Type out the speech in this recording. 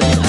falta